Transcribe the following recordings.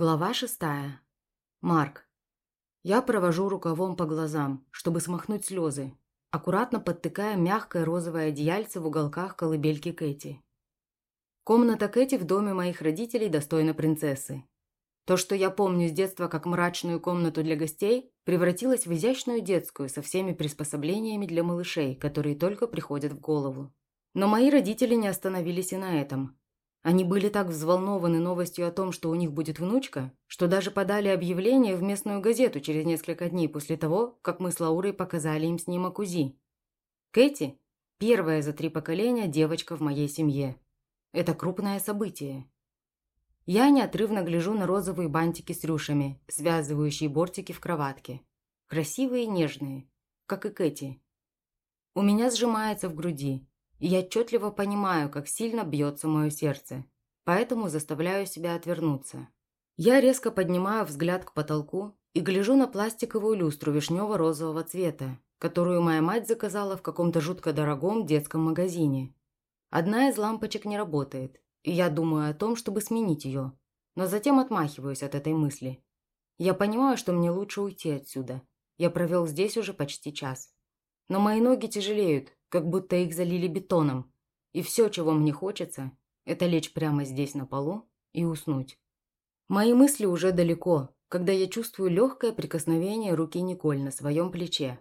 Глава шестая. Марк. Я провожу рукавом по глазам, чтобы смахнуть слезы, аккуратно подтыкая мягкое розовое одеяльце в уголках колыбельки Кэти. Комната Кэти в доме моих родителей достойна принцессы. То, что я помню с детства как мрачную комнату для гостей, превратилось в изящную детскую со всеми приспособлениями для малышей, которые только приходят в голову. Но мои родители не остановились и на этом. Они были так взволнованы новостью о том, что у них будет внучка, что даже подали объявление в местную газету через несколько дней после того, как мы с Лаурой показали им снимок УЗИ. Кэти – первая за три поколения девочка в моей семье. Это крупное событие. Я неотрывно гляжу на розовые бантики с рюшами, связывающие бортики в кроватке. Красивые и нежные, как и Кэти. У меня сжимается в груди, я отчетливо понимаю, как сильно бьется мое сердце, поэтому заставляю себя отвернуться. Я резко поднимаю взгляд к потолку и гляжу на пластиковую люстру вишнево-розового цвета, которую моя мать заказала в каком-то жутко дорогом детском магазине. Одна из лампочек не работает, и я думаю о том, чтобы сменить ее, но затем отмахиваюсь от этой мысли. Я понимаю, что мне лучше уйти отсюда. Я провел здесь уже почти час. Но мои ноги тяжелеют, как будто их залили бетоном. И все, чего мне хочется, это лечь прямо здесь на полу и уснуть. Мои мысли уже далеко, когда я чувствую легкое прикосновение руки Николь на своем плече.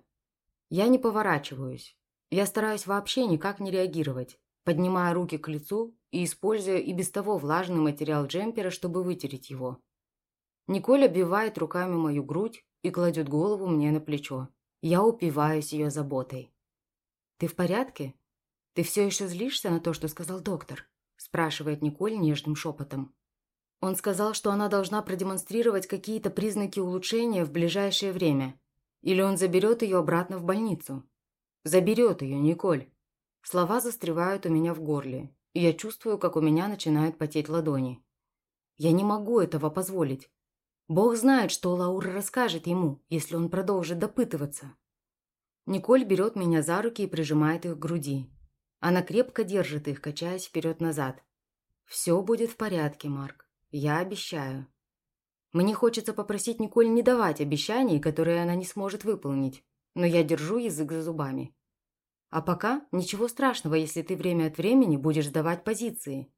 Я не поворачиваюсь. Я стараюсь вообще никак не реагировать, поднимая руки к лицу и используя и без того влажный материал джемпера, чтобы вытереть его. Николь обвивает руками мою грудь и кладет голову мне на плечо. Я упиваюсь ее заботой. «Ты в порядке? Ты все еще злишься на то, что сказал доктор?» спрашивает Николь нежным шепотом. Он сказал, что она должна продемонстрировать какие-то признаки улучшения в ближайшее время. Или он заберет ее обратно в больницу. Заберет ее, Николь. Слова застревают у меня в горле, и я чувствую, как у меня начинают потеть ладони. Я не могу этого позволить. Бог знает, что Лаура расскажет ему, если он продолжит допытываться. Николь берет меня за руки и прижимает их к груди. Она крепко держит их, качаясь вперед-назад. «Все будет в порядке, Марк. Я обещаю». Мне хочется попросить Николь не давать обещаний, которые она не сможет выполнить, но я держу язык за зубами. А пока ничего страшного, если ты время от времени будешь сдавать позиции.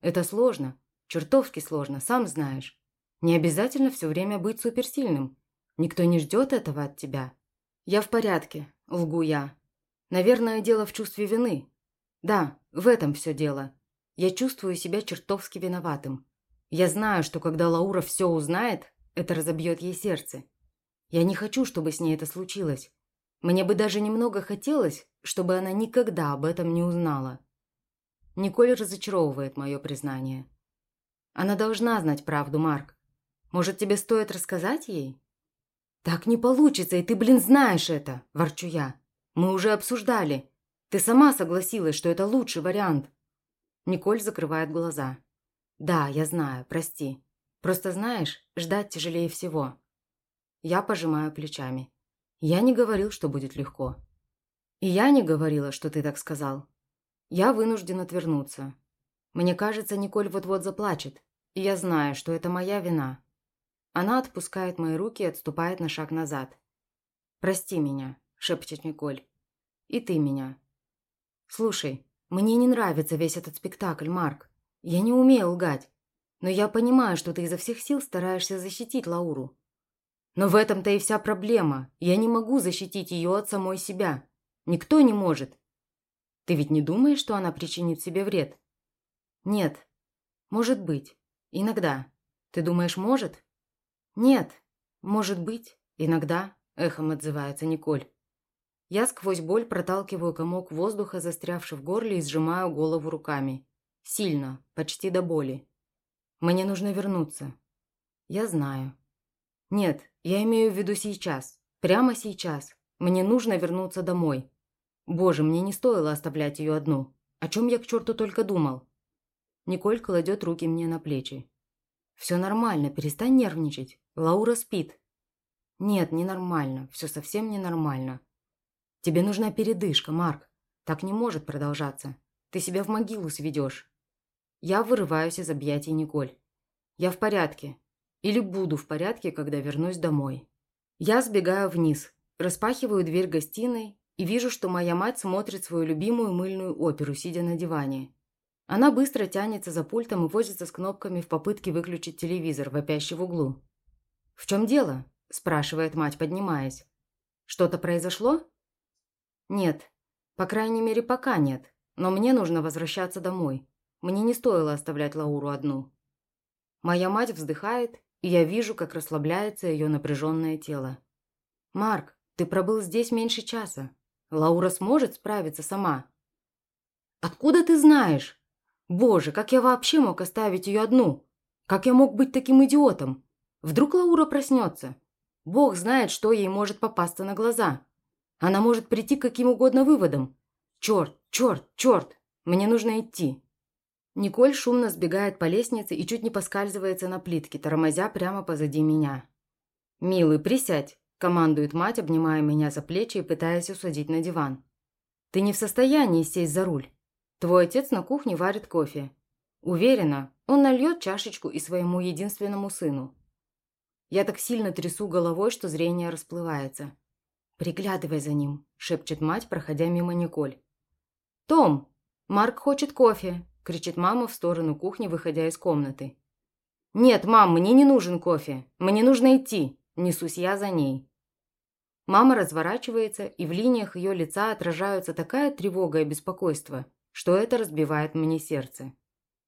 Это сложно, чертовски сложно, сам знаешь. Не обязательно все время быть суперсильным. Никто не ждет этого от тебя. Я в порядке, Лгу я. Наверное, дело в чувстве вины. Да, в этом все дело. Я чувствую себя чертовски виноватым. Я знаю, что когда Лаура все узнает, это разобьет ей сердце. Я не хочу, чтобы с ней это случилось. Мне бы даже немного хотелось, чтобы она никогда об этом не узнала. Николь разочаровывает мое признание. Она должна знать правду, Марк. Может, тебе стоит рассказать ей? «Так не получится, и ты, блин, знаешь это!» – ворчу я. «Мы уже обсуждали. Ты сама согласилась, что это лучший вариант». Николь закрывает глаза. «Да, я знаю, прости. Просто знаешь, ждать тяжелее всего». Я пожимаю плечами. Я не говорил, что будет легко. И я не говорила, что ты так сказал. Я вынужден отвернуться. Мне кажется, Николь вот-вот заплачет, и я знаю, что это моя вина. Она отпускает мои руки и отступает на шаг назад. «Прости меня», – шепчет Николь. «И ты меня». «Слушай, мне не нравится весь этот спектакль, Марк. Я не умею лгать. Но я понимаю, что ты изо всех сил стараешься защитить Лауру. Но в этом-то и вся проблема. Я не могу защитить ее от самой себя. Никто не может. Ты ведь не думаешь, что она причинит себе вред? Нет. Может быть. Иногда. Ты думаешь, может? «Нет, может быть, иногда», – эхом отзывается Николь. Я сквозь боль проталкиваю комок воздуха, застрявший в горле, и сжимаю голову руками. Сильно, почти до боли. Мне нужно вернуться. Я знаю. Нет, я имею в виду сейчас. Прямо сейчас. Мне нужно вернуться домой. Боже, мне не стоило оставлять ее одну. О чем я к черту только думал? Николь кладет руки мне на плечи. «Все нормально, перестань нервничать. Лаура спит». «Нет, ненормально. Все совсем ненормально. Тебе нужна передышка, Марк. Так не может продолжаться. Ты себя в могилу сведешь». Я вырываюсь из объятий Николь. «Я в порядке. или буду в порядке, когда вернусь домой. Я сбегаю вниз, распахиваю дверь гостиной и вижу, что моя мать смотрит свою любимую мыльную оперу, сидя на диване. Она быстро тянется за пультом и возится с кнопками в попытке выключить телевизор, вопящий в углу. «В чем дело?» – спрашивает мать, поднимаясь. «Что-то произошло?» «Нет. По крайней мере, пока нет. Но мне нужно возвращаться домой. Мне не стоило оставлять Лауру одну». Моя мать вздыхает, и я вижу, как расслабляется ее напряженное тело. «Марк, ты пробыл здесь меньше часа. Лаура сможет справиться сама». «Откуда ты знаешь? Боже, как я вообще мог оставить ее одну? Как я мог быть таким идиотом? Вдруг Лаура проснется? Бог знает, что ей может попасться на глаза. Она может прийти к каким угодно выводам. Черт, черт, черт, мне нужно идти». Николь шумно сбегает по лестнице и чуть не поскальзывается на плитке, тормозя прямо позади меня. «Милый, присядь», – командует мать, обнимая меня за плечи и пытаясь усадить на диван. «Ты не в состоянии сесть за руль. Твой отец на кухне варит кофе. Уверена, он нальет чашечку и своему единственному сыну. Я так сильно трясу головой, что зрение расплывается. «Приглядывай за ним», – шепчет мать, проходя мимо Николь. «Том, Марк хочет кофе», – кричит мама в сторону кухни, выходя из комнаты. «Нет, мам, мне не нужен кофе. Мне нужно идти», – несусь я за ней. Мама разворачивается, и в линиях ее лица отражаются такая тревога и беспокойство, что это разбивает мне сердце.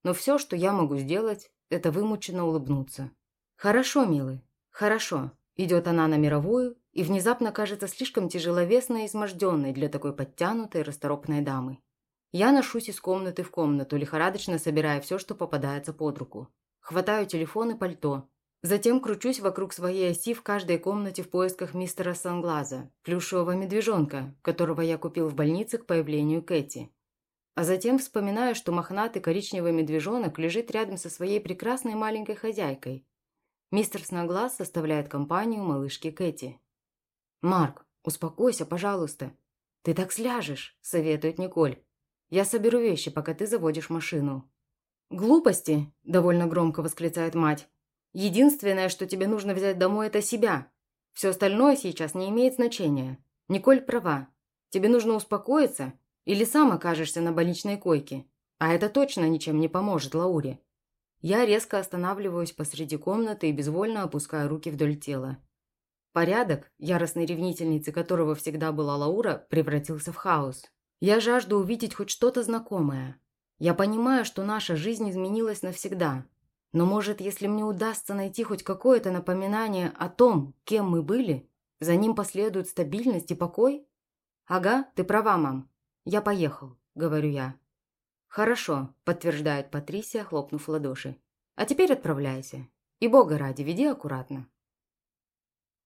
Но все, что я могу сделать, это вымученно улыбнуться. «Хорошо, милый, хорошо». Идет она на мировую и внезапно кажется слишком тяжеловесной и изможденной для такой подтянутой, расторопной дамы. Я ношусь из комнаты в комнату, лихорадочно собирая все, что попадается под руку. Хватаю телефон и пальто. Затем кручусь вокруг своей оси в каждой комнате в поисках мистера Санглаза, плюшевого медвежонка, которого я купил в больнице к появлению Кэти. А затем вспоминаю, что мохнатый коричневый медвежонок лежит рядом со своей прекрасной маленькой хозяйкой. Мистер Сноглаз составляет компанию малышки Кэти. «Марк, успокойся, пожалуйста. Ты так сляжешь», – советует Николь. Я соберу вещи, пока ты заводишь машину». «Глупости!» – довольно громко восклицает мать. «Единственное, что тебе нужно взять домой, это себя. Все остальное сейчас не имеет значения. Николь права. Тебе нужно успокоиться, или сам окажешься на больничной койке. А это точно ничем не поможет Лауре». Я резко останавливаюсь посреди комнаты и безвольно опускаю руки вдоль тела. Порядок, яростной ревнительницей которого всегда была Лаура, превратился в хаос. Я жажду увидеть хоть что-то знакомое. Я понимаю, что наша жизнь изменилась навсегда. Но, может, если мне удастся найти хоть какое-то напоминание о том, кем мы были, за ним последует стабильность и покой? Ага, ты права, мам. Я поехал, говорю я. Хорошо, подтверждает Патрисия, хлопнув ладоши. А теперь отправляйся. И бога ради, веди аккуратно.